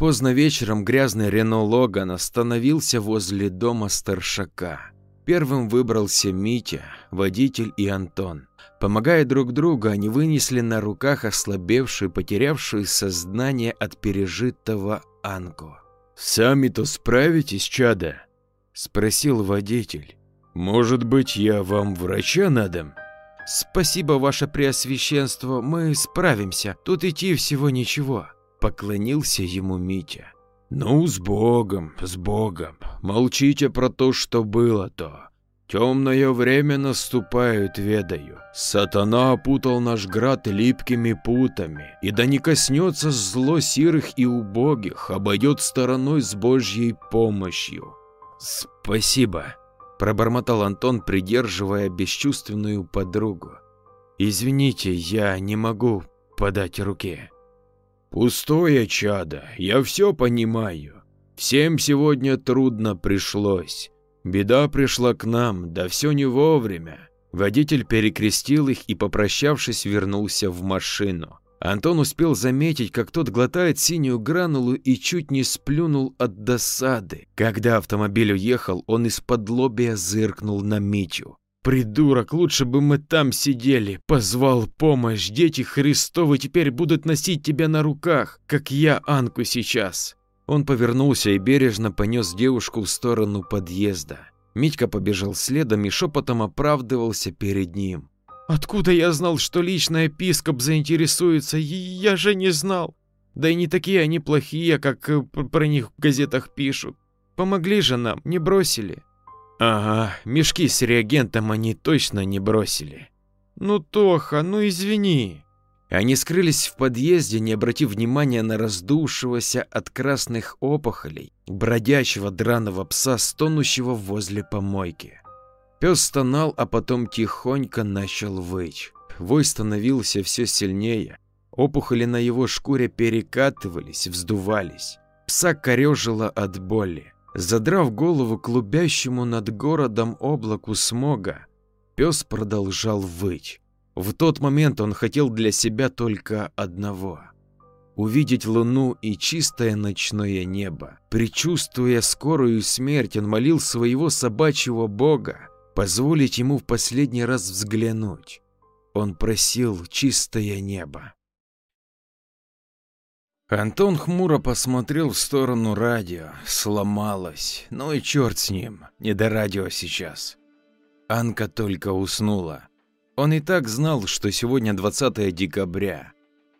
Поздно вечером грязный Рено Логан остановился возле дома старшака. Первым выбрался Митя, водитель и Антон. Помогая друг другу, они вынесли на руках ослабевшую, потерявшую сознание от пережитого Анку. «Сами-то справитесь, чада?» – спросил водитель. «Может быть, я вам врача надам?» «Спасибо, ваше преосвященство, мы справимся. Тут идти всего ничего», – поклонился ему Митя. «Ну, с Богом, с Богом. Молчите про то, что было-то. Темное время наступает, ведаю. Сатана опутал наш град липкими путами, и да не коснется зло сирых и убогих, обойдет стороной с Божьей помощью. Спасибо, пробормотал Антон, придерживая бесчувственную подругу. Извините, я не могу подать руки. Пустое чадо, я все понимаю. Всем сегодня трудно пришлось. Беда пришла к нам, да все не вовремя. Водитель перекрестил их и, попрощавшись, вернулся в машину. Антон успел заметить, как тот глотает синюю гранулу и чуть не сплюнул от досады. Когда автомобиль уехал, он из-под лобия зыркнул на Митю. «Придурок, лучше бы мы там сидели!» Позвал помощь, дети Христовы теперь будут носить тебя на руках, как я Анку сейчас. Он повернулся и бережно понес девушку в сторону подъезда. Митька побежал следом и шепотом оправдывался перед ним. «Откуда я знал, что лично епископ заинтересуется? Я же не знал. Да и не такие они плохие, как э, про них в газетах пишут. Помогли же нам, не бросили». «Ага, мешки с реагентом они точно не бросили». «Ну, Тоха, ну извини». Они скрылись в подъезде, не обратив внимания на раздувшегося от красных опухолей, бродячего драного пса, стонущего возле помойки. Пес стонал, а потом тихонько начал выть. Вой становился все сильнее. Опухоли на его шкуре перекатывались, вздувались. Пса корежило от боли. Задрав голову клубящему над городом облаку смога, пес продолжал выть. В тот момент он хотел для себя только одного – увидеть луну и чистое ночное небо. Причувствуя скорую смерть, он молил своего собачьего бога позволить ему в последний раз взглянуть. Он просил чистое небо. Антон хмуро посмотрел в сторону радио. Сломалось. Ну и черт с ним, не до радио сейчас. Анка только уснула. Он и так знал, что сегодня 20 декабря.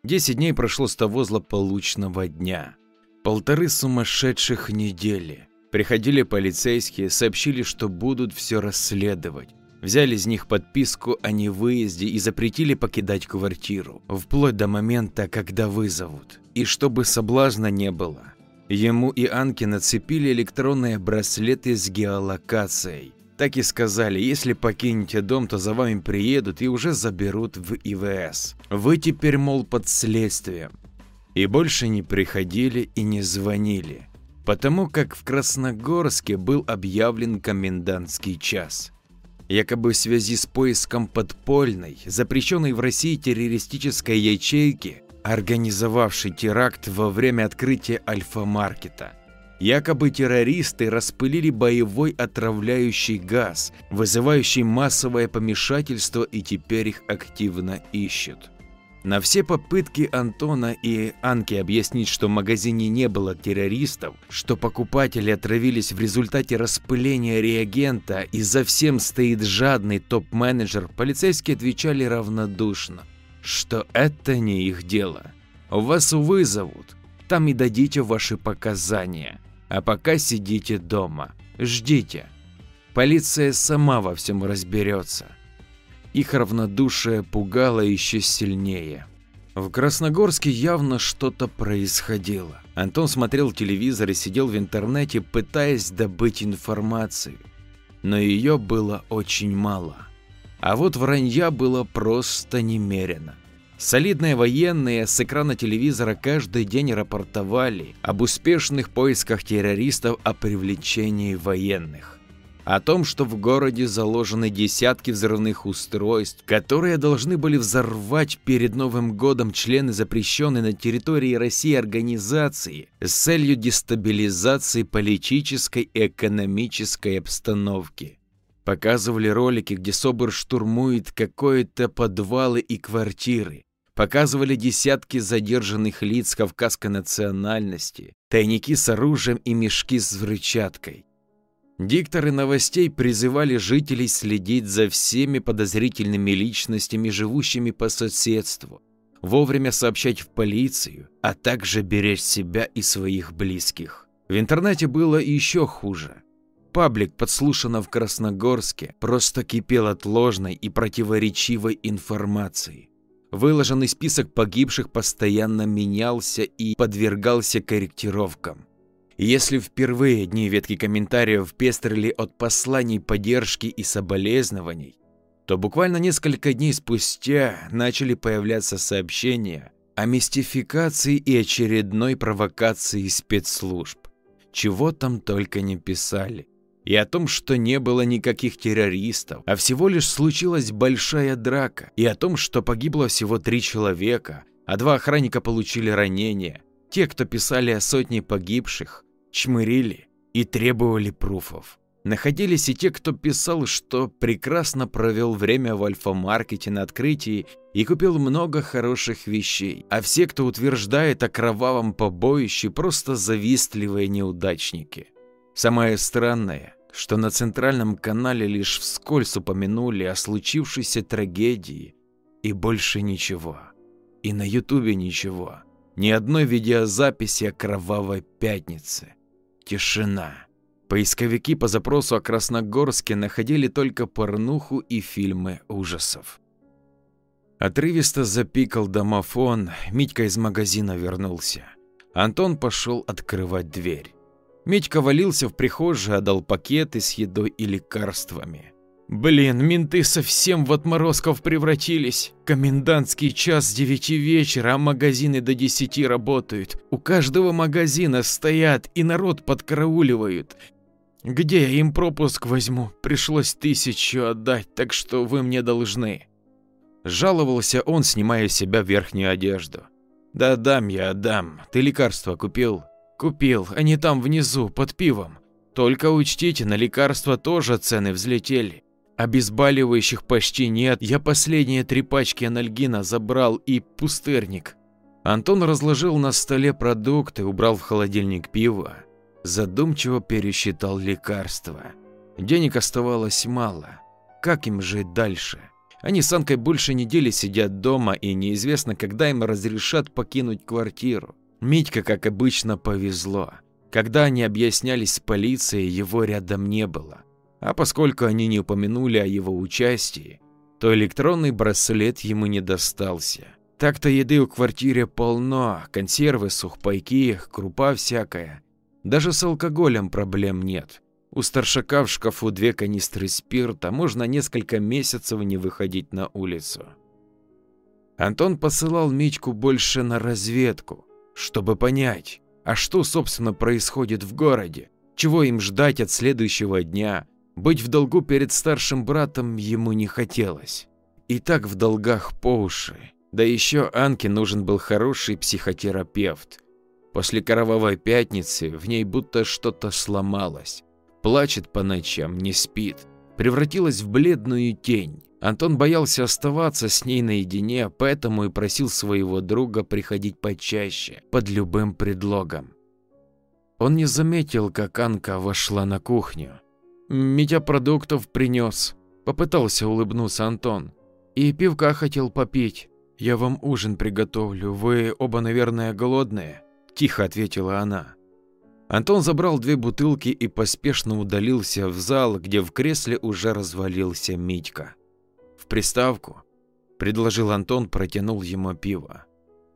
Десять дней прошло с того злополучного дня. Полторы сумасшедших недели. Приходили полицейские, сообщили, что будут все расследовать. Взяли из них подписку о невыезде и запретили покидать квартиру, вплоть до момента, когда вызовут. И чтобы соблазна не было, ему и Анке нацепили электронные браслеты с геолокацией. Так и сказали, если покинете дом, то за вами приедут и уже заберут в ИВС. Вы теперь, мол, под следствием. И больше не приходили и не звонили, потому как в Красногорске был объявлен комендантский час. Якобы в связи с поиском подпольной, запрещенной в России террористической ячейки, организовавшей теракт во время открытия Альфа-маркета – Якобы террористы распылили боевой отравляющий газ, вызывающий массовое помешательство и теперь их активно ищут. На все попытки Антона и Анки объяснить, что в магазине не было террористов, что покупатели отравились в результате распыления реагента и за всем стоит жадный топ-менеджер, полицейские отвечали равнодушно, что это не их дело. Вас вызовут, там и дадите ваши показания. А пока сидите дома, ждите. Полиция сама во всем разберется. Их равнодушие пугало еще сильнее. В Красногорске явно что-то происходило. Антон смотрел телевизор и сидел в интернете, пытаясь добыть информацию. Но ее было очень мало. А вот вранья было просто немерено. Солидные военные с экрана телевизора каждый день рапортовали об успешных поисках террористов о привлечении военных. о том, что в городе заложены десятки взрывных устройств, которые должны были взорвать перед Новым годом члены запрещенной на территории России организации с целью дестабилизации политической и экономической обстановки. Показывали ролики, где СОБР штурмует какое-то подвалы и квартиры. Показывали десятки задержанных лиц кавказской национальности, тайники с оружием и мешки с взрывчаткой. Дикторы новостей призывали жителей следить за всеми подозрительными личностями, живущими по соседству, вовремя сообщать в полицию, а также беречь себя и своих близких. В интернете было еще хуже. Паблик, подслушанный в Красногорске, просто кипел от ложной и противоречивой информации. Выложенный список погибших постоянно менялся и подвергался корректировкам. Если впервые дни ветки комментариев пестрили от посланий поддержки и соболезнований, то буквально несколько дней спустя начали появляться сообщения о мистификации и очередной провокации спецслужб. Чего там только не писали. И о том, что не было никаких террористов, а всего лишь случилась большая драка. И о том, что погибло всего три человека, а два охранника получили ранения. Те, кто писали о сотне погибших, чмырили и требовали пруфов. Находились и те, кто писал, что прекрасно провел время в альфа-маркете на открытии и купил много хороших вещей, а все, кто утверждает о кровавом побоище, просто завистливые неудачники. Самое странное, что на центральном канале лишь вскользь упомянули о случившейся трагедии и больше ничего. И на ютубе ничего. Ни одной видеозаписи о кровавой пятнице. Тишина. Поисковики по запросу о Красногорске находили только порнуху и фильмы ужасов. Отрывисто запикал домофон, Митька из магазина вернулся. Антон пошел открывать дверь. Митька валился в прихожей, отдал пакеты с едой и лекарствами. Блин, менты совсем в отморозков превратились. Комендантский час с 9 вечера, а магазины до 10 работают. У каждого магазина стоят и народ подкарауливают. Где я им пропуск возьму? Пришлось тысячу отдать, так что вы мне должны. Жаловался он, снимая с себя верхнюю одежду. Да дам я, отдам. Ты лекарства купил? Купил, они там внизу, под пивом. Только учтите, на лекарства тоже цены взлетели. Обезболивающих почти нет, я последние три пачки анальгина забрал и пустырник. Антон разложил на столе продукты, убрал в холодильник пиво, задумчиво пересчитал лекарства. Денег оставалось мало. Как им жить дальше? Они с Анкой больше недели сидят дома и неизвестно, когда им разрешат покинуть квартиру. Митька, как обычно, повезло. Когда они объяснялись с полицией, его рядом не было. А поскольку они не упомянули о его участии, то электронный браслет ему не достался. Так-то еды в квартире полно, консервы, сухпайки, крупа всякая. Даже с алкоголем проблем нет. У старшака в шкафу две канистры спирта, можно несколько месяцев не выходить на улицу. Антон посылал Митьку больше на разведку, чтобы понять, а что собственно происходит в городе, чего им ждать от следующего дня, быть в долгу перед старшим братом ему не хотелось. И так в долгах по уши. Да еще Анке нужен был хороший психотерапевт. После кровавой пятницы в ней будто что-то сломалось. Плачет по ночам, не спит. Превратилась в бледную тень. Антон боялся оставаться с ней наедине, поэтому и просил своего друга приходить почаще, под любым предлогом. Он не заметил, как Анка вошла на кухню. Митя продуктов принес. Попытался улыбнуться Антон. И пивка хотел попить. Я вам ужин приготовлю. Вы оба, наверное, голодные? Тихо ответила она. Антон забрал две бутылки и поспешно удалился в зал, где в кресле уже развалился Митька. В приставку предложил Антон, протянул ему пиво.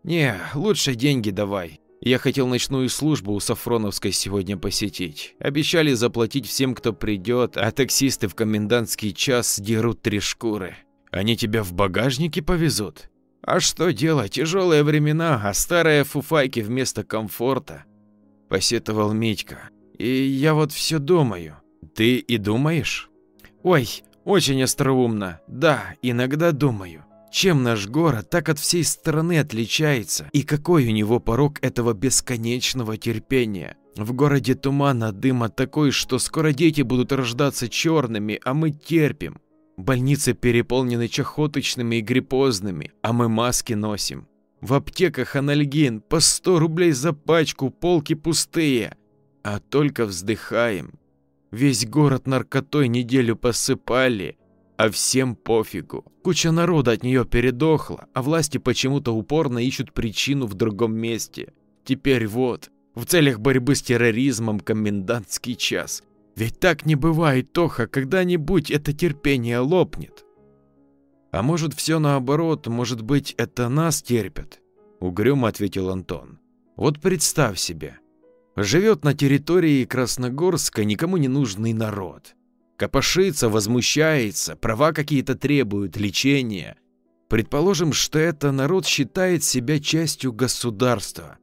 Не, лучше деньги давай. Я хотел ночную службу у Сафроновской сегодня посетить. Обещали заплатить всем, кто придет, а таксисты в комендантский час дерут три шкуры. Они тебя в багажнике повезут? А что делать, тяжелые времена, а старые фуфайки вместо комфорта. Посетовал Митька. И я вот все думаю. Ты и думаешь? Ой, очень остроумно. Да, иногда думаю. Чем наш город так от всей страны отличается и какой у него порог этого бесконечного терпения? В городе тумана дыма такой, что скоро дети будут рождаться черными, а мы терпим. Больницы переполнены чахоточными и гриппозными, а мы маски носим. В аптеках анальгин по 100 рублей за пачку, полки пустые. А только вздыхаем. Весь город наркотой неделю посыпали, а всем пофигу. Куча народа от нее передохла, а власти почему-то упорно ищут причину в другом месте. Теперь вот, в целях борьбы с терроризмом комендантский час. Ведь так не бывает, Тоха, когда-нибудь это терпение лопнет. А может все наоборот, может быть это нас терпят? Угрюмо ответил Антон. Вот представь себе, живет на территории Красногорска никому не нужный народ. Копошится, возмущается, права какие-то требуют, лечения. Предположим, что это народ считает себя частью государства.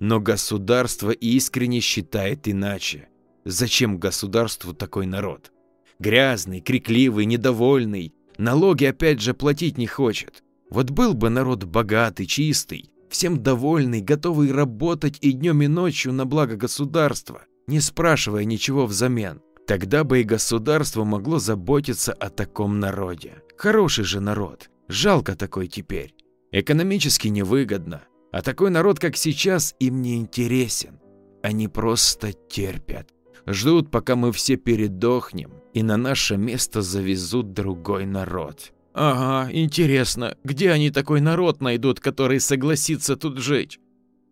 Но государство искренне считает иначе. Зачем государству такой народ? Грязный, крикливый, недовольный, налоги опять же платить не хочет. Вот был бы народ богатый, чистый, всем довольный, готовый работать и днем и ночью на благо государства, не спрашивая ничего взамен. Тогда бы и государство могло заботиться о таком народе. Хороший же народ, жалко такой теперь. Экономически невыгодно, а такой народ, как сейчас, им не интересен. Они просто терпят. Ждут, пока мы все передохнем, и на наше место завезут другой народ. Ага, интересно, где они такой народ найдут, который согласится тут жить?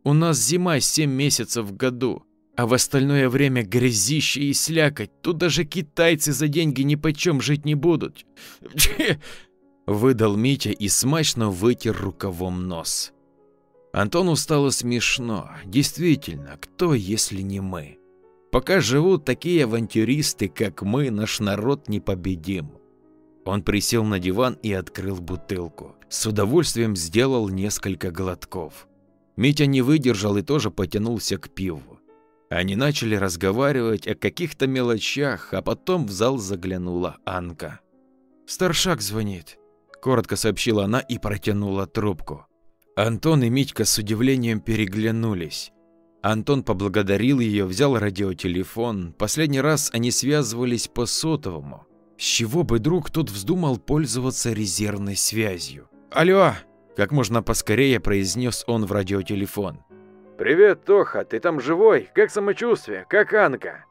У нас зима 7 месяцев в году, а в остальное время грязище и слякоть. Тут даже китайцы за деньги ни почем жить не будут. Выдал Митя и смачно вытер рукавом нос. Антону стало смешно. Действительно, кто, если не мы? Пока живут такие авантюристы, как мы, наш народ непобедим. Он присел на диван и открыл бутылку. С удовольствием сделал несколько глотков. Митя не выдержал и тоже потянулся к пиву. Они начали разговаривать о каких-то мелочах, а потом в зал заглянула Анка. «Старшак звонит», – коротко сообщила она и протянула трубку. Антон и Митька с удивлением переглянулись. Антон поблагодарил ее, взял радиотелефон. Последний раз они связывались по сотовому. С чего бы друг тот вздумал пользоваться резервной связью? «Алло!» – как можно поскорее произнес он в радиотелефон. «Привет, Тоха, ты там живой? Как самочувствие? Как Анка?»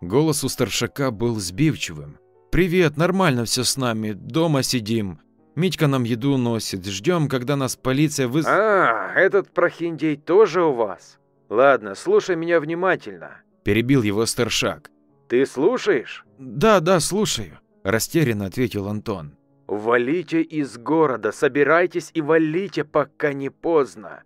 Голос у старшака был сбивчивым. «Привет, нормально все с нами, дома сидим. Митька нам еду носит, ждем, когда нас полиция выз...» «А, этот прохиндей тоже у вас?» Ладно, слушай меня внимательно. Перебил его старшак. Ты слушаешь? Да, да, слушаю. Растерянно ответил Антон. Валите из города, собирайтесь и валите, пока не поздно.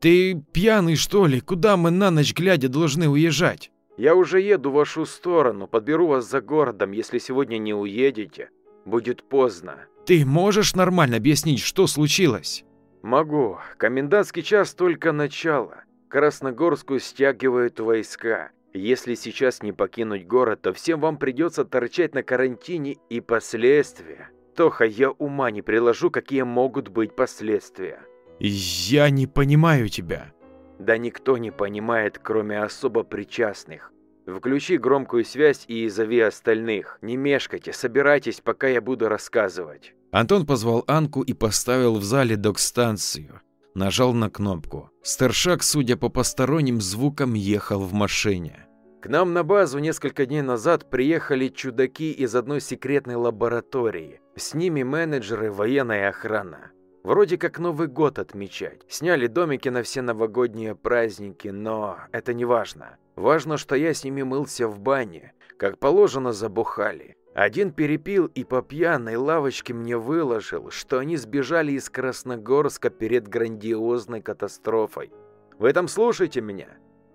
Ты пьяный, что ли? Куда мы на ночь глядя должны уезжать? Я уже еду в вашу сторону, подберу вас за городом. Если сегодня не уедете, будет поздно. Ты можешь нормально объяснить, что случилось? Могу. Комендантский час только начало. Красногорску стягивают войска. Если сейчас не покинуть город, то всем вам придется торчать на карантине и последствия. Тоха, я ума не приложу, какие могут быть последствия. Я не понимаю тебя. Да никто не понимает, кроме особо причастных. Включи громкую связь и зови остальных. Не мешкайте, собирайтесь, пока я буду рассказывать. Антон позвал Анку и поставил в зале док-станцию нажал на кнопку. Старшак, судя по посторонним звукам, ехал в машине. К нам на базу несколько дней назад приехали чудаки из одной секретной лаборатории. С ними менеджеры, военная охрана. Вроде как Новый год отмечать. Сняли домики на все новогодние праздники, но это не важно. Важно, что я с ними мылся в бане. Как положено, забухали. Один перепил и по пьяной лавочке мне выложил, что они сбежали из Красногорска перед грандиозной катастрофой. Вы этом слушаете меня?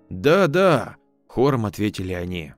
Да, да, хором ответили они.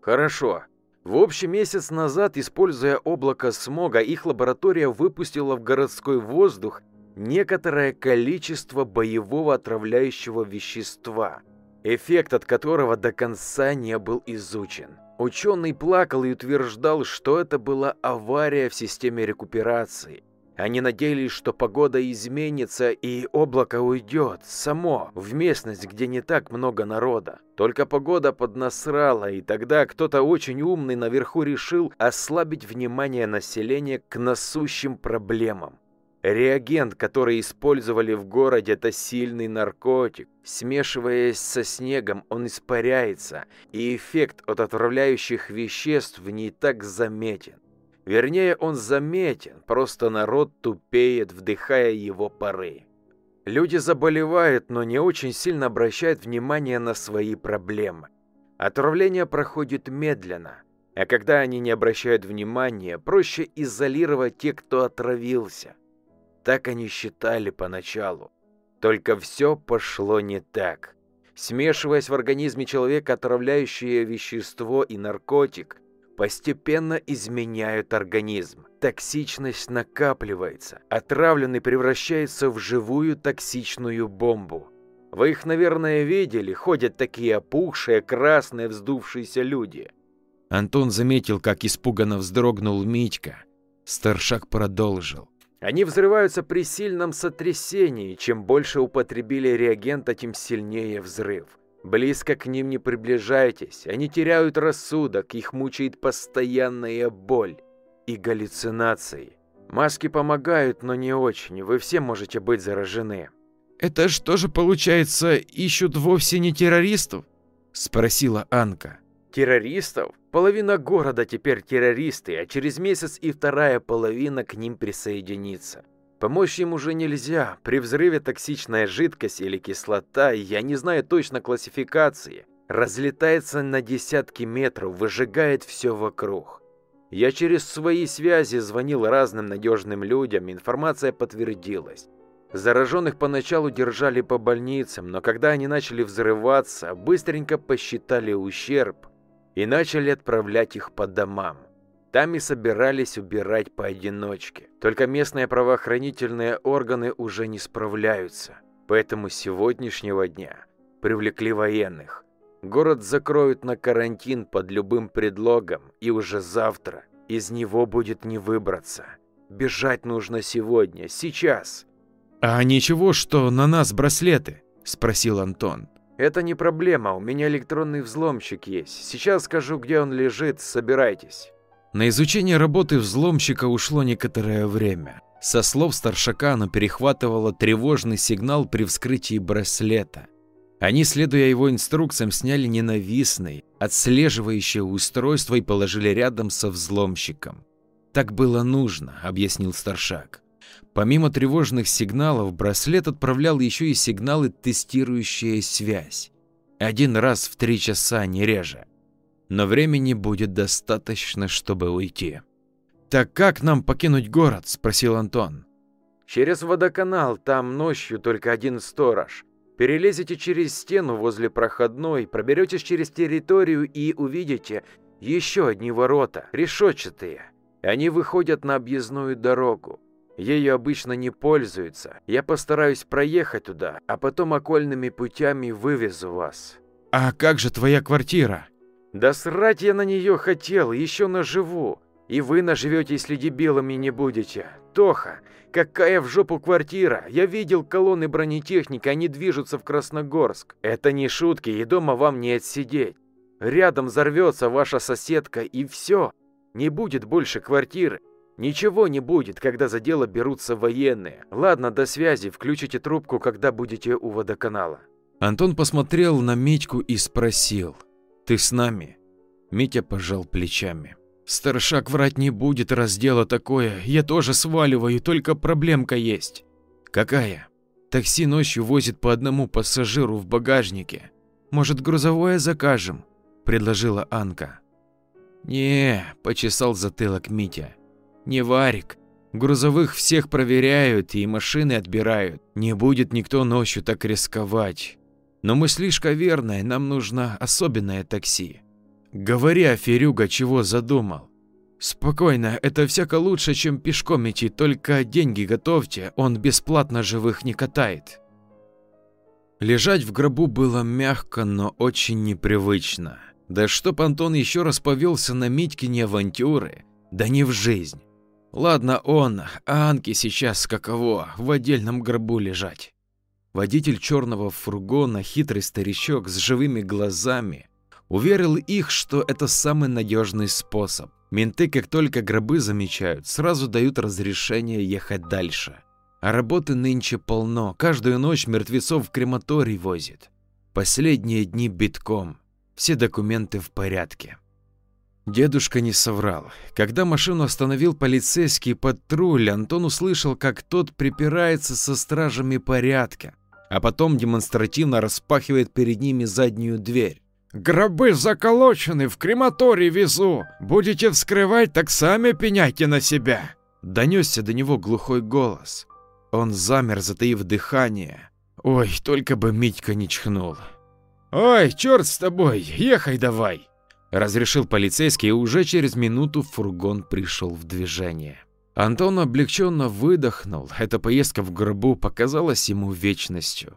Хорошо. В общем, месяц назад, используя облако смога, их лаборатория выпустила в городской воздух некоторое количество боевого отравляющего вещества, эффект от которого до конца не был изучен. Ученый плакал и утверждал, что это была авария в системе рекуперации. Они надеялись, что погода изменится и облако уйдет само в местность, где не так много народа. Только погода поднасрала, и тогда кто-то очень умный наверху решил ослабить внимание населения к насущим проблемам. Реагент, который использовали в городе, это сильный наркотик. Смешиваясь со снегом, он испаряется, и эффект от отравляющих веществ не так заметен. Вернее, он заметен, просто народ тупеет, вдыхая его пары. Люди заболевают, но не очень сильно обращают внимание на свои проблемы. Отравление проходит медленно, а когда они не обращают внимания, проще изолировать тех, кто отравился. Так они считали поначалу. Только все пошло не так. Смешиваясь в организме человека отравляющее вещество и наркотик, постепенно изменяют организм. Токсичность накапливается, отравленный превращается в живую токсичную бомбу. Вы их, наверное, видели, ходят такие опухшие, красные, вздувшиеся люди. Антон заметил, как испуганно вздрогнул Митька. Старшак продолжил. Они взрываются при сильном сотрясении. Чем больше употребили реагента, тем сильнее взрыв. Близко к ним не приближайтесь. Они теряют рассудок, их мучает постоянная боль и галлюцинации. Маски помогают, но не очень. Вы все можете быть заражены. Это что же получается, ищут вовсе не террористов? спросила Анка. Террористов? Половина города теперь террористы, а через месяц и вторая половина к ним присоединится. Помочь им уже нельзя. При взрыве токсичная жидкость или кислота, я не знаю точно классификации, разлетается на десятки метров, выжигает все вокруг. Я через свои связи звонил разным надежным людям, информация подтвердилась. Зараженных поначалу держали по больницам, но когда они начали взрываться, быстренько посчитали ущерб и начали отправлять их по домам. Там и собирались убирать поодиночке. Только местные правоохранительные органы уже не справляются. Поэтому с сегодняшнего дня привлекли военных. Город закроют на карантин под любым предлогом, и уже завтра из него будет не выбраться. Бежать нужно сегодня, сейчас. «А ничего, что на нас браслеты?» – спросил Антон. Это не проблема, у меня электронный взломщик есть. Сейчас скажу, где он лежит, собирайтесь. На изучение работы взломщика ушло некоторое время. Со слов старшака оно перехватывало тревожный сигнал при вскрытии браслета. Они, следуя его инструкциям, сняли ненавистный, отслеживающее устройство и положили рядом со взломщиком. «Так было нужно», — объяснил старшак. Помимо тревожных сигналов, браслет отправлял еще и сигналы, тестирующие связь. Один раз в три часа, не реже. Но времени будет достаточно, чтобы уйти. «Так как нам покинуть город?» – спросил Антон. «Через водоканал, там ночью только один сторож. Перелезете через стену возле проходной, проберетесь через территорию и увидите еще одни ворота, решетчатые. Они выходят на объездную дорогу. Ею обычно не пользуются. Я постараюсь проехать туда, а потом окольными путями вывезу вас. А как же твоя квартира? Да срать я на нее хотел, еще наживу. И вы наживете, если дебилами не будете. Тоха, какая в жопу квартира? Я видел колонны бронетехники, они движутся в Красногорск. Это не шутки, и дома вам не отсидеть. Рядом взорвется ваша соседка, и все. Не будет больше квартиры. Ничего не будет, когда за дело берутся военные. Ладно, до связи, включите трубку, когда будете у водоканала. Антон посмотрел на Митьку и спросил. «Ты с нами?» Митя пожал плечами. «Старшак врать не будет, раз дело такое. Я тоже сваливаю, только проблемка есть». «Какая?» «Такси ночью возит по одному пассажиру в багажнике. Может, грузовое закажем?» – предложила Анка. «Не», – почесал затылок Митя. Не варик. Грузовых всех проверяют и машины отбирают. Не будет никто ночью так рисковать. Но мыслишка верная, нам нужно особенное такси. Говори, Аферюга, чего задумал. Спокойно, это всяко лучше, чем пешком идти, только деньги готовьте, он бесплатно живых не катает. Лежать в гробу было мягко, но очень непривычно. Да чтоб Антон еще раз повелся на Митькине авантюры, да не в жизнь. Ладно он, а Анке сейчас каково, в отдельном гробу лежать. Водитель черного фургона, хитрый старичок с живыми глазами, уверил их, что это самый надежный способ. Менты, как только гробы замечают, сразу дают разрешение ехать дальше. А работы нынче полно, каждую ночь мертвецов в крематорий возит. Последние дни битком, все документы в порядке. Дедушка не соврал. Когда машину остановил полицейский патруль, Антон услышал, как тот припирается со стражами порядка, а потом демонстративно распахивает перед ними заднюю дверь. «Гробы заколочены, в крематорий везу. Будете вскрывать, так сами пеняйте на себя!» Донесся до него глухой голос. Он замер, затаив дыхание. Ой, только бы Митька не чхнул. «Ой, черт с тобой, ехай давай!» Разрешил полицейский, и уже через минуту фургон пришел в движение. Антон облегченно выдохнул, эта поездка в гробу показалась ему вечностью.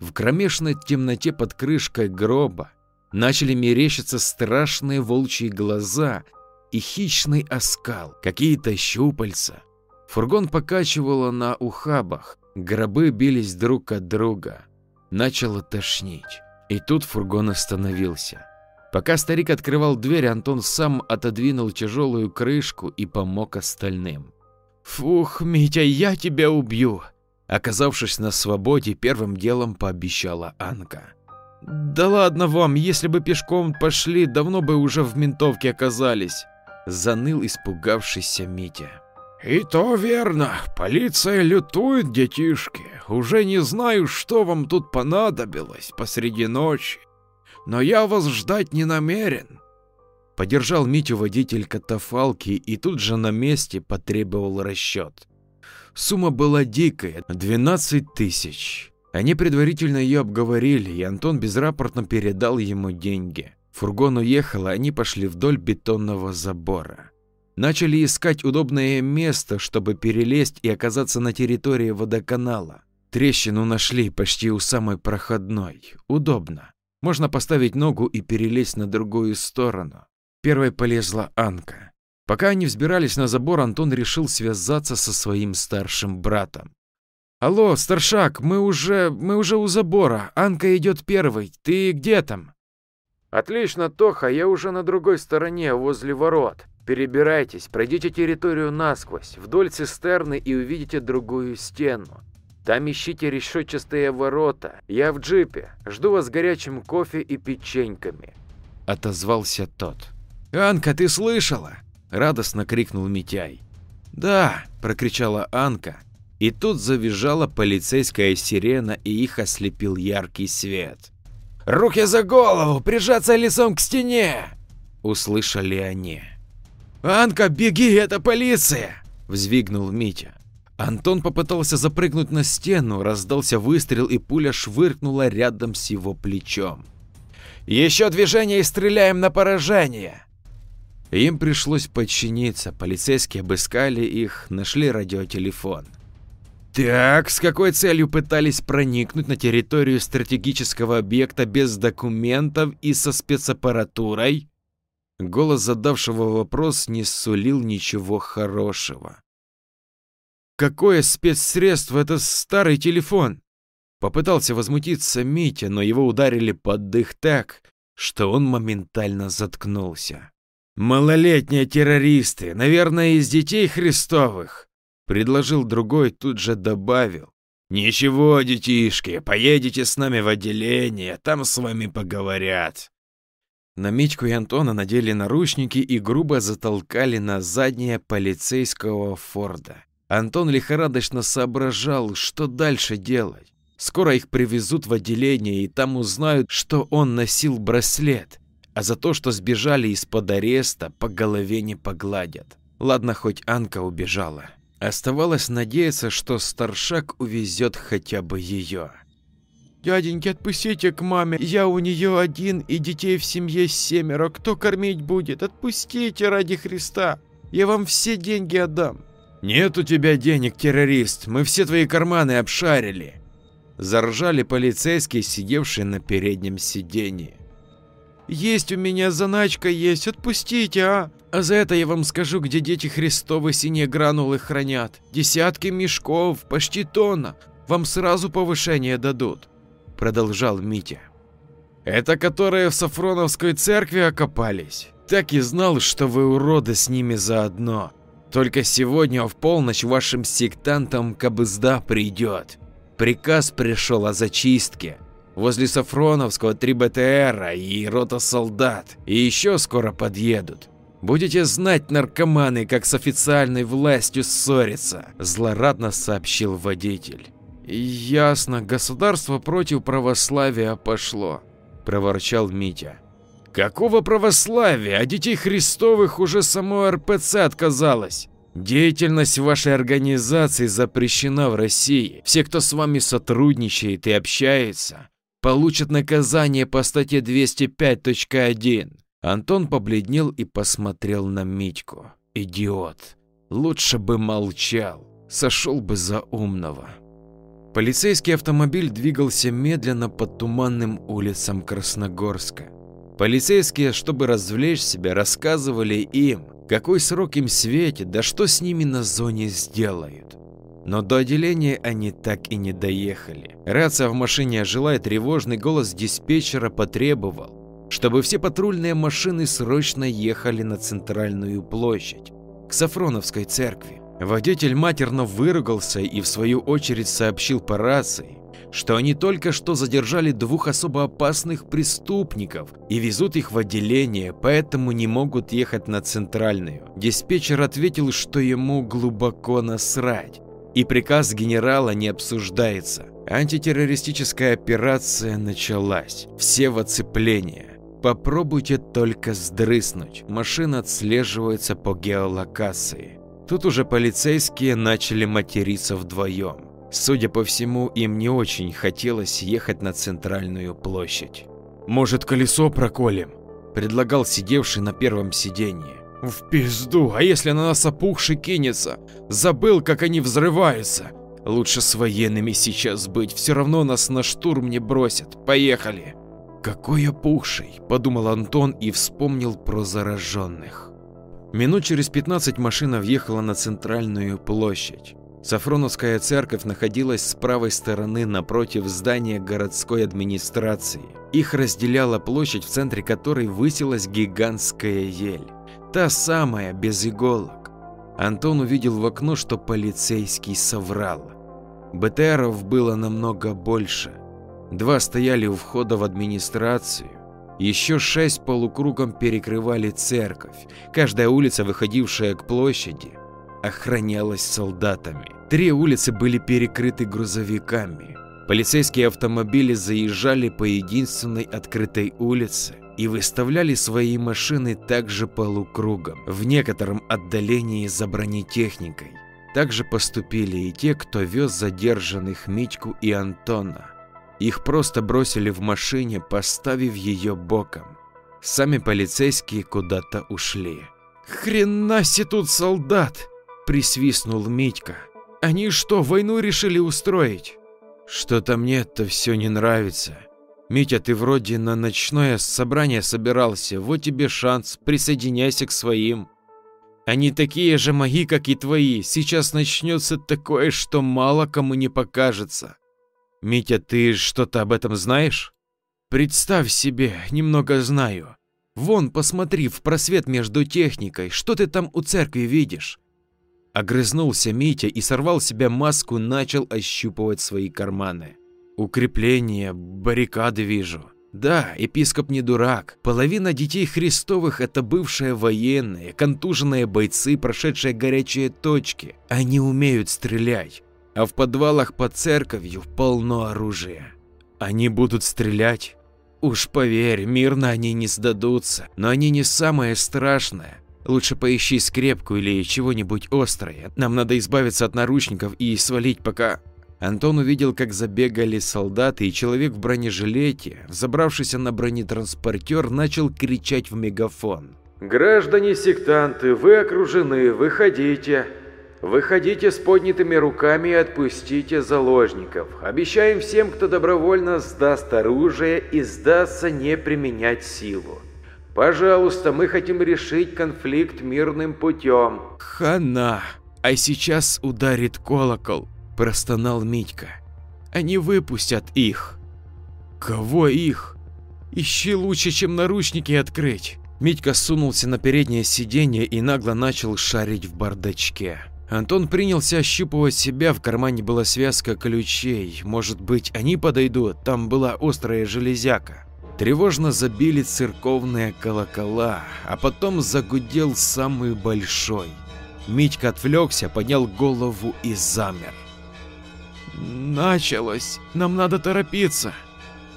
В кромешной темноте под крышкой гроба начали мерещиться страшные волчьи глаза и хищный оскал, какие-то щупальца. Фургон покачивало на ухабах, гробы бились друг от друга. Начало тошнить. И тут фургон остановился. Пока старик открывал дверь, Антон сам отодвинул тяжелую крышку и помог остальным. «Фух, Митя, я тебя убью!» Оказавшись на свободе, первым делом пообещала Анка. «Да ладно вам, если бы пешком пошли, давно бы уже в ментовке оказались!» Заныл испугавшийся Митя. «И то верно, полиция лютует, детишки. Уже не знаю, что вам тут понадобилось посреди ночи, но я вас ждать не намерен». Подержал Митю водитель катафалки и тут же на месте потребовал расчет. Сумма была дикая – 12 тысяч. Они предварительно ее обговорили, и Антон безрапортно передал ему деньги. Фургон уехал, и они пошли вдоль бетонного забора. Начали искать удобное место, чтобы перелезть и оказаться на территории водоканала. Трещину нашли почти у самой проходной. Удобно. Можно поставить ногу и перелезть на другую сторону. Первой полезла Анка. Пока они взбирались на забор, Антон решил связаться со своим старшим братом. «Алло, старшак, мы уже... мы уже у забора. Анка идет первой. Ты где там?» «Отлично, Тоха, я уже на другой стороне, возле ворот. Перебирайтесь, пройдите территорию насквозь, вдоль цистерны и увидите другую стену. Там ищите решетчатые ворота. Я в джипе. Жду вас с горячим кофе и печеньками. Отозвался тот. «Анка, ты слышала?» Радостно крикнул Митяй. «Да!» – прокричала Анка. И тут завизжала полицейская сирена, и их ослепил яркий свет. «Руки за голову! Прижаться лицом к стене!» – услышали они. «Анка, беги, это полиция!» – взвигнул Митя. Антон попытался запрыгнуть на стену, раздался выстрел и пуля швыркнула рядом с его плечом. «Еще движение и стреляем на поражение!» Им пришлось подчиниться, полицейские обыскали их, нашли радиотелефон. «Так, с какой целью пытались проникнуть на территорию стратегического объекта без документов и со спецаппаратурой?» Голос задавшего вопрос не сулил ничего хорошего. «Какое спецсредство? Это старый телефон!» Попытался возмутиться Митя, но его ударили под дых так, что он моментально заткнулся. «Малолетние террористы, наверное, из детей Христовых!» Предложил другой, тут же добавил. «Ничего, детишки, поедете с нами в отделение, там с вами поговорят». На Митьку и Антона надели наручники и грубо затолкали на заднее полицейского Форда. Антон лихорадочно соображал, что дальше делать. Скоро их привезут в отделение и там узнают, что он носил браслет, а за то, что сбежали из-под ареста, по голове не погладят. Ладно, хоть Анка убежала. Оставалось надеяться, что старшак увезет хотя бы ее. «Дяденьки, отпустите к маме, я у нее один и детей в семье семеро, кто кормить будет? Отпустите ради Христа, я вам все деньги отдам». «Нет у тебя денег, террорист, мы все твои карманы обшарили!» Заржали полицейские, сидевшие на переднем сиденье. Есть у меня заначка есть, отпустите, а? А за это я вам скажу, где дети Христовы синие гранулы хранят. Десятки мешков, почти тонна. Вам сразу повышение дадут. Продолжал Митя. Это которые в Сафроновской церкви окопались. Так и знал, что вы уроды с ними заодно. Только сегодня в полночь вашим сектантам кабызда придет. Приказ пришел о зачистке. Возле Сафроновского три БТРа и рота солдат. И еще скоро подъедут. Будете знать, наркоманы, как с официальной властью ссориться, злорадно сообщил водитель. Ясно, государство против православия пошло, проворчал Митя. Какого православия? А детей Христовых уже само РПЦ отказалось. Деятельность вашей организации запрещена в России. Все, кто с вами сотрудничает и общается, получат наказание по статье 205.1. Антон побледнел и посмотрел на Митьку. Идиот. Лучше бы молчал. Сошел бы за умного. Полицейский автомобиль двигался медленно по туманным улицам Красногорска. Полицейские, чтобы развлечь себя, рассказывали им, какой срок им светит, да что с ними на зоне сделают. Но до отделения они так и не доехали. Рация в машине ожила и тревожный голос диспетчера потребовал, чтобы все патрульные машины срочно ехали на центральную площадь, к Сафроновской церкви. Водитель матерно выругался и в свою очередь сообщил по рации, что они только что задержали двух особо опасных преступников и везут их в отделение, поэтому не могут ехать на центральную. Диспетчер ответил, что ему глубоко насрать, и приказ генерала не обсуждается. Антитеррористическая операция началась. Все в оцеплении. Попробуйте только сдрыснуть. Машина отслеживается по геолокации. Тут уже полицейские начали материться вдвоем. Судя по всему, им не очень хотелось ехать на центральную площадь. «Может, колесо проколем?» – предлагал сидевший на первом сиденье. «В пизду, а если на нас опухший кинется? Забыл, как они взрываются. Лучше с военными сейчас быть, все равно нас на штурм не бросят. Поехали!» «Какой опухший?» – подумал Антон и вспомнил про зараженных. Минут через 15 машина въехала на центральную площадь. Сафроновская церковь находилась с правой стороны напротив здания городской администрации. Их разделяла площадь, в центре которой высилась гигантская ель. Та самая, без иголок. Антон увидел в окно, что полицейский соврал. БТРов было намного больше. Два стояли у входа в администрацию, еще шесть полукругом перекрывали церковь. Каждая улица, выходившая к площади, охранялась солдатами. Три улицы были перекрыты грузовиками. Полицейские автомобили заезжали по единственной открытой улице и выставляли свои машины также полукругом, в некотором отдалении за бронетехникой. Также поступили и те, кто вез задержанных Митьку и Антона. Их просто бросили в машине, поставив ее боком. Сами полицейские куда-то ушли. «Хрена тут солдат!» – присвистнул Митька. «Они что, войну решили устроить?» «Что-то мне это все не нравится. Митя, ты вроде на ночное собрание собирался, вот тебе шанс, присоединяйся к своим». «Они такие же маги, как и твои, сейчас начнется такое, что мало кому не покажется». Митя, ты что-то об этом знаешь? Представь себе, немного знаю. Вон, посмотри в просвет между техникой, что ты там у церкви видишь? Огрызнулся Митя и сорвал с себя маску, начал ощупывать свои карманы. Укрепления, баррикады вижу. Да, епископ не дурак. Половина детей Христовых это бывшие военные, контуженные бойцы, прошедшие горячие точки. Они умеют стрелять а в подвалах под церковью полно оружия. Они будут стрелять? Уж поверь, мирно они не сдадутся, но они не самое страшное. Лучше поищи скрепку или чего-нибудь острое. Нам надо избавиться от наручников и свалить пока... Антон увидел, как забегали солдаты, и человек в бронежилете, забравшийся на бронетранспортер, начал кричать в мегафон. «Граждане-сектанты, вы окружены, выходите!» Выходите с поднятыми руками и отпустите заложников. Обещаем всем, кто добровольно сдаст оружие и сдастся не применять силу. Пожалуйста, мы хотим решить конфликт мирным путем. Хана, а сейчас ударит колокол, простонал Митька. Они выпустят их. Кого их? Ищи лучше, чем наручники открыть. Митька сунулся на переднее сиденье и нагло начал шарить в бардачке. Антон принялся ощупывать себя, в кармане была связка ключей. Может быть, они подойдут, там была острая железяка. Тревожно забили церковные колокола, а потом загудел самый большой. Митька отвлекся, поднял голову и замер. Началось, нам надо торопиться.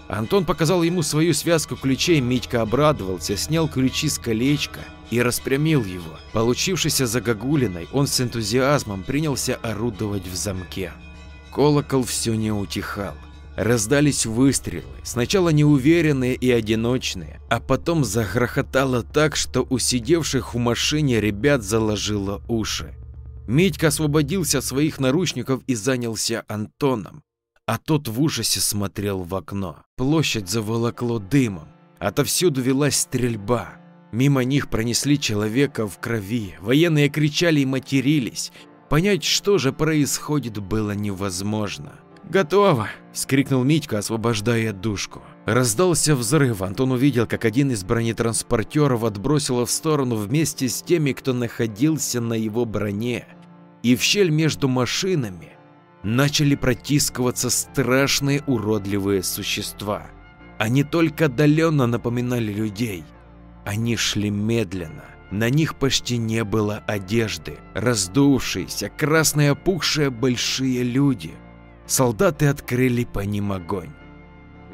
Антон показал ему свою связку ключей, Митька обрадовался, снял ключи с колечка и распрямил его. Получившийся загогулиной, он с энтузиазмом принялся орудовать в замке. Колокол все не утихал. Раздались выстрелы, сначала неуверенные и одиночные, а потом загрохотало так, что у сидевших в машине ребят заложило уши. Митька освободился от своих наручников и занялся Антоном, а тот в ужасе смотрел в окно. Площадь заволокло дымом, отовсюду велась стрельба. Мимо них пронесли человека в крови, военные кричали и матерились. Понять, что же происходит, было невозможно. «Готово!» – вскрикнул Митька, освобождая душку. Раздался взрыв, Антон увидел, как один из бронетранспортеров отбросило в сторону вместе с теми, кто находился на его броне. И в щель между машинами начали протискиваться страшные уродливые существа. Они только отдаленно напоминали людей. Они шли медленно. На них почти не было одежды. Раздувшиеся, красные опухшие большие люди. Солдаты открыли по ним огонь.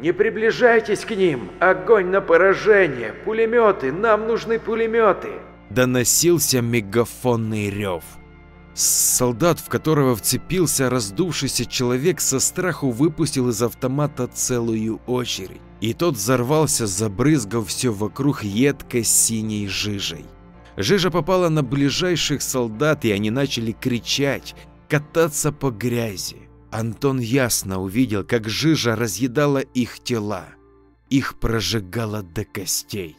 Не приближайтесь к ним! Огонь на поражение! Пулеметы! Нам нужны пулеметы! Доносился мегафонный рев. Солдат, в которого вцепился раздувшийся человек, со страху выпустил из автомата целую очередь, и тот взорвался, забрызгав все вокруг едкой синей жижей. Жижа попала на ближайших солдат, и они начали кричать, кататься по грязи. Антон ясно увидел, как жижа разъедала их тела, их прожигала до костей.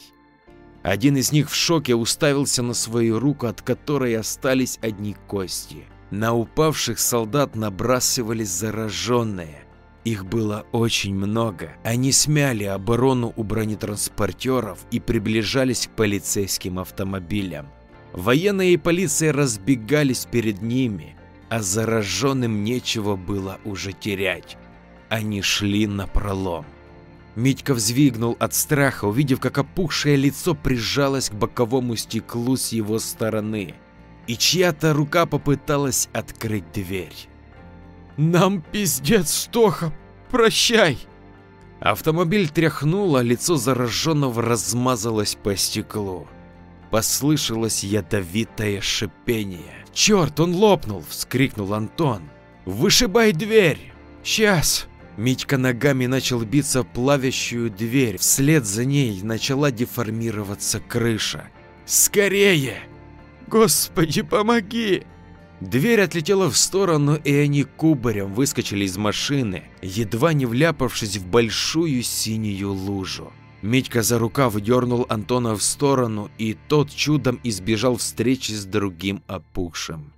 Один из них в шоке уставился на свою руку, от которой остались одни кости. На упавших солдат набрасывались зараженные. Их было очень много. Они смяли оборону у бронетранспортеров и приближались к полицейским автомобилям. Военные и полиция разбегались перед ними, а зараженным нечего было уже терять. Они шли на пролом. Митька взвигнул от страха, увидев, как опухшее лицо прижалось к боковому стеклу с его стороны, и чья-то рука попыталась открыть дверь. «Нам пиздец, Тоха, прощай!» Автомобиль тряхнуло, лицо зараженного размазалось по стеклу. Послышалось ядовитое шипение. «Черт, он лопнул!» – вскрикнул Антон. «Вышибай дверь!» «Сейчас!» Митька ногами начал биться плавящую дверь, вслед за ней начала деформироваться крыша. «Скорее! Господи, помоги!» Дверь отлетела в сторону, и они кубарем выскочили из машины, едва не вляпавшись в большую синюю лужу. Митька за рукав дернул Антона в сторону, и тот чудом избежал встречи с другим опухшим.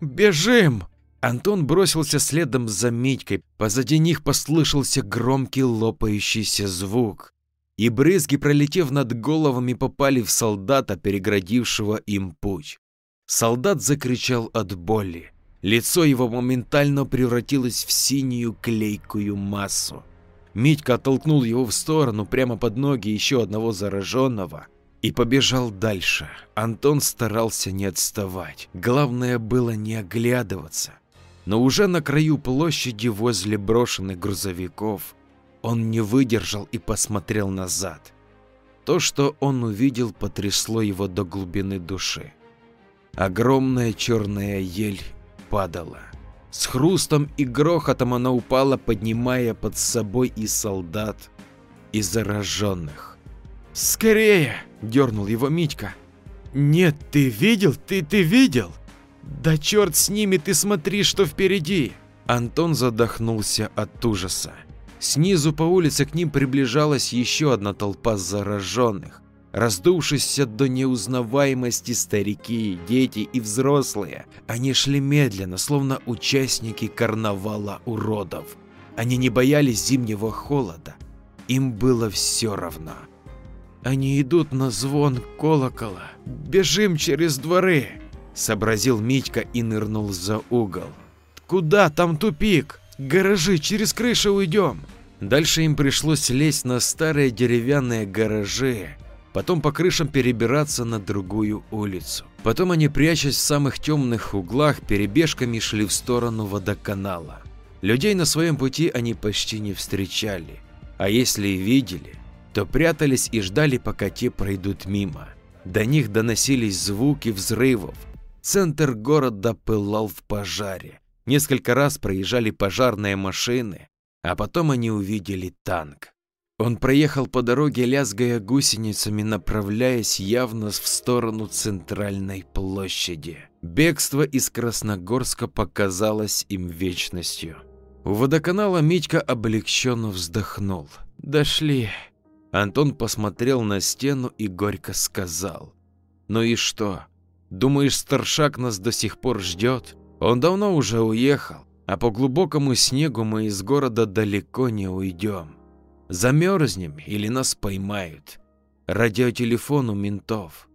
«Бежим!» Антон бросился следом за Митькой, позади них послышался громкий лопающийся звук, и брызги, пролетев над головами, попали в солдата, переградившего им путь. Солдат закричал от боли. Лицо его моментально превратилось в синюю клейкую массу. Митька оттолкнул его в сторону прямо под ноги еще одного зараженного и побежал дальше. Антон старался не отставать. Главное было не оглядываться. Но уже на краю площади возле брошенных грузовиков он не выдержал и посмотрел назад. То, что он увидел, потрясло его до глубины души. Огромная черная ель падала. С хрустом и грохотом она упала, поднимая под собой и солдат, и зараженных. «Скорее!» – дернул его Митька. «Нет, ты видел? Ты, ты видел?» Да черт с ними, ты смотри, что впереди. Антон задохнулся от ужаса. Снизу по улице к ним приближалась еще одна толпа зараженных. Раздувшиеся до неузнаваемости старики, дети и взрослые, они шли медленно, словно участники карнавала уродов. Они не боялись зимнего холода, им было все равно. Они идут на звон колокола. Бежим через дворы, сообразил Митька и нырнул за угол. Куда? Там тупик. Гаражи, через крышу уйдем. Дальше им пришлось лезть на старые деревянные гаражи, потом по крышам перебираться на другую улицу. Потом они, прячась в самых темных углах, перебежками шли в сторону водоканала. Людей на своем пути они почти не встречали, а если и видели, то прятались и ждали, пока те пройдут мимо. До них доносились звуки взрывов. Центр города пылал в пожаре. Несколько раз проезжали пожарные машины, а потом они увидели танк. Он проехал по дороге, лязгая гусеницами, направляясь явно в сторону центральной площади. Бегство из Красногорска показалось им вечностью. У водоканала Митька облегченно вздохнул. «Дошли». Антон посмотрел на стену и горько сказал. «Ну и что? Думаешь, старшак нас до сих пор ждет? Он давно уже уехал, а по глубокому снегу мы из города далеко не уйдем. Замерзнем или нас поймают. Радиотелефон у ментов.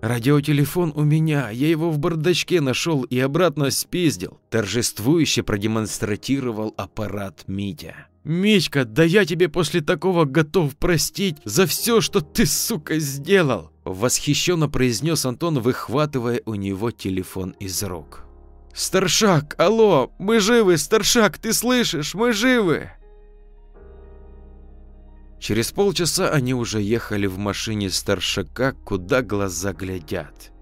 Радиотелефон у меня, я его в бардачке нашел и обратно спиздил. Торжествующе продемонстрировал аппарат Митя. Митька, да я тебе после такого готов простить за все, что ты, сука, сделал. Восхищенно произнес Антон, выхватывая у него телефон из рук. Старшак, алло, мы живы, старшак, ты слышишь, мы живы. Через полчаса они уже ехали в машине старшака, куда глаза глядят.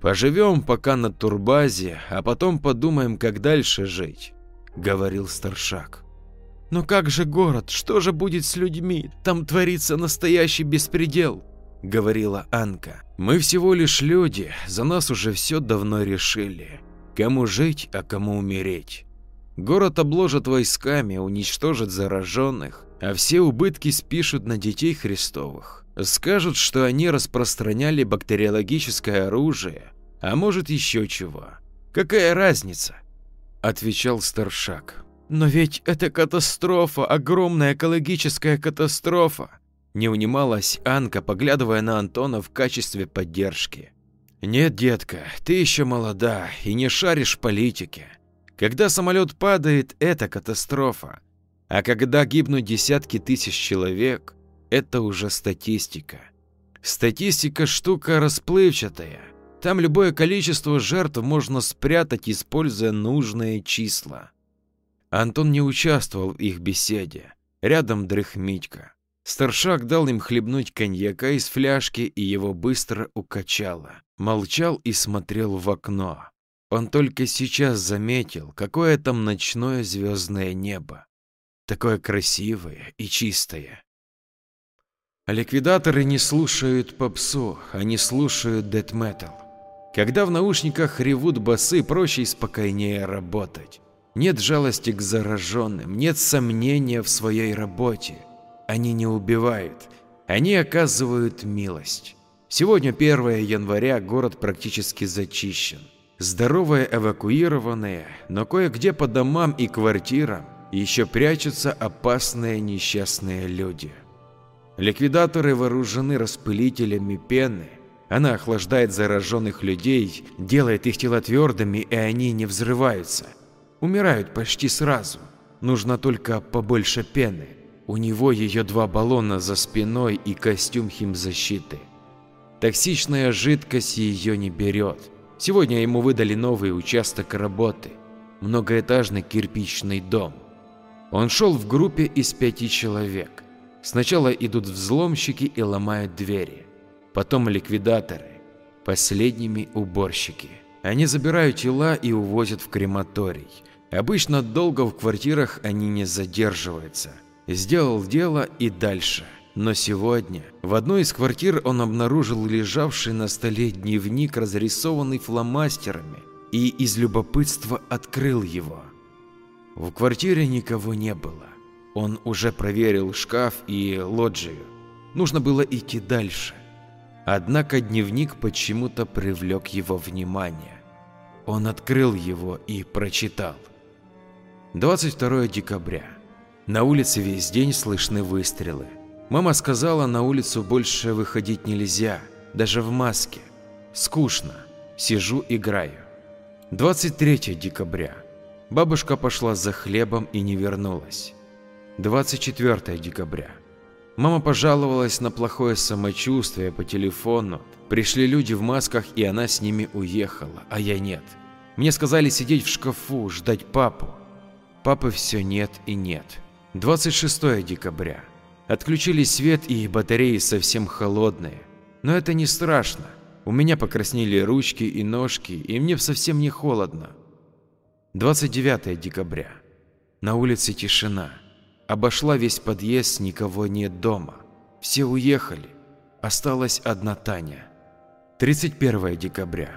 «Поживем пока на турбазе, а потом подумаем, как дальше жить», — говорил старшак. «Но как же город? Что же будет с людьми? Там творится настоящий беспредел», — говорила Анка. «Мы всего лишь люди, за нас уже все давно решили. Кому жить, а кому умереть. Город обложат войсками, уничтожат зараженных, а все убытки спишут на детей Христовых. Скажут, что они распространяли бактериологическое оружие, а может еще чего. Какая разница? Отвечал старшак. Но ведь это катастрофа, огромная экологическая катастрофа. Не унималась Анка, поглядывая на Антона в качестве поддержки. Нет, детка, ты еще молода и не шаришь в политике. Когда самолет падает, это катастрофа. А когда гибнут десятки тысяч человек, это уже статистика. Статистика штука расплывчатая. Там любое количество жертв можно спрятать, используя нужные числа. Антон не участвовал в их беседе. Рядом дрых Митька. Старшак дал им хлебнуть коньяка из фляжки и его быстро укачало. Молчал и смотрел в окно. Он только сейчас заметил, какое там ночное звездное небо. Такое красивое и чистое. Ликвидаторы не слушают попсу, они слушают дэт-метал. Когда в наушниках ревут басы, проще и спокойнее работать. Нет жалости к зараженным, нет сомнения в своей работе. Они не убивают, они оказывают милость. Сегодня 1 января, город практически зачищен. Здоровые эвакуированные, но кое-где по домам и квартирам еще прячутся опасные несчастные люди. Ликвидаторы вооружены распылителями пены. Она охлаждает зараженных людей, делает их тела твердыми, и они не взрываются. Умирают почти сразу. Нужно только побольше пены. У него ее два баллона за спиной и костюм химзащиты. Токсичная жидкость ее не берет. Сегодня ему выдали новый участок работы. Многоэтажный кирпичный дом. Он шел в группе из пяти человек. Сначала идут взломщики и ломают двери. Потом ликвидаторы. Последними уборщики. Они забирают тела и увозят в крематорий. Обычно долго в квартирах они не задерживаются. Сделал дело и дальше. Но сегодня в одной из квартир он обнаружил лежавший на столе дневник, разрисованный фломастерами, и из любопытства открыл его. В квартире никого не было. Он уже проверил шкаф и лоджию. Нужно было идти дальше. Однако дневник почему-то привлек его внимание. Он открыл его и прочитал. 22 декабря. На улице весь день слышны выстрелы. Мама сказала, на улицу больше выходить нельзя, даже в маске. Скучно. Сижу, играю. 23 декабря. Бабушка пошла за хлебом и не вернулась. 24 декабря. Мама пожаловалась на плохое самочувствие по телефону. Пришли люди в масках, и она с ними уехала, а я нет. Мне сказали сидеть в шкафу, ждать папу. Папы все нет и нет. 26 декабря. Отключили свет и батареи совсем холодные. Но это не страшно. У меня покраснели ручки и ножки, и мне совсем не холодно. 29 декабря. На улице тишина. Обошла весь подъезд, никого нет дома. Все уехали. Осталась одна Таня. 31 декабря.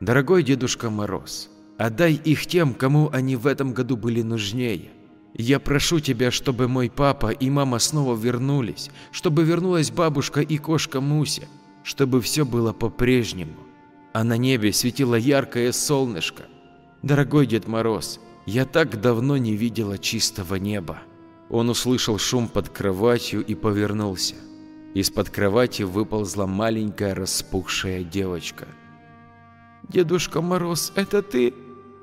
Дорогой Дедушка Мороз, отдай их тем, кому они в этом году были нужнее. Я прошу тебя, чтобы мой папа и мама снова вернулись, чтобы вернулась бабушка и кошка Муся, чтобы все было по-прежнему. А на небе светило яркое солнышко. Дорогой Дед Мороз, я так давно не видела чистого неба. Он услышал шум под кроватью и повернулся. Из-под кровати выползла маленькая распухшая девочка. «Дедушка Мороз, это ты?»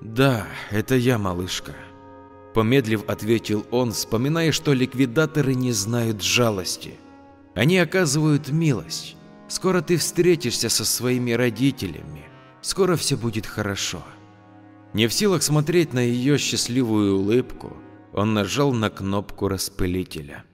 «Да, это я, малышка», Помедлив, ответил он, вспоминая, что ликвидаторы не знают жалости. Они оказывают милость. Скоро ты встретишься со своими родителями. Скоро все будет хорошо. Не в силах смотреть на ее счастливую улыбку, он нажал на кнопку распылителя.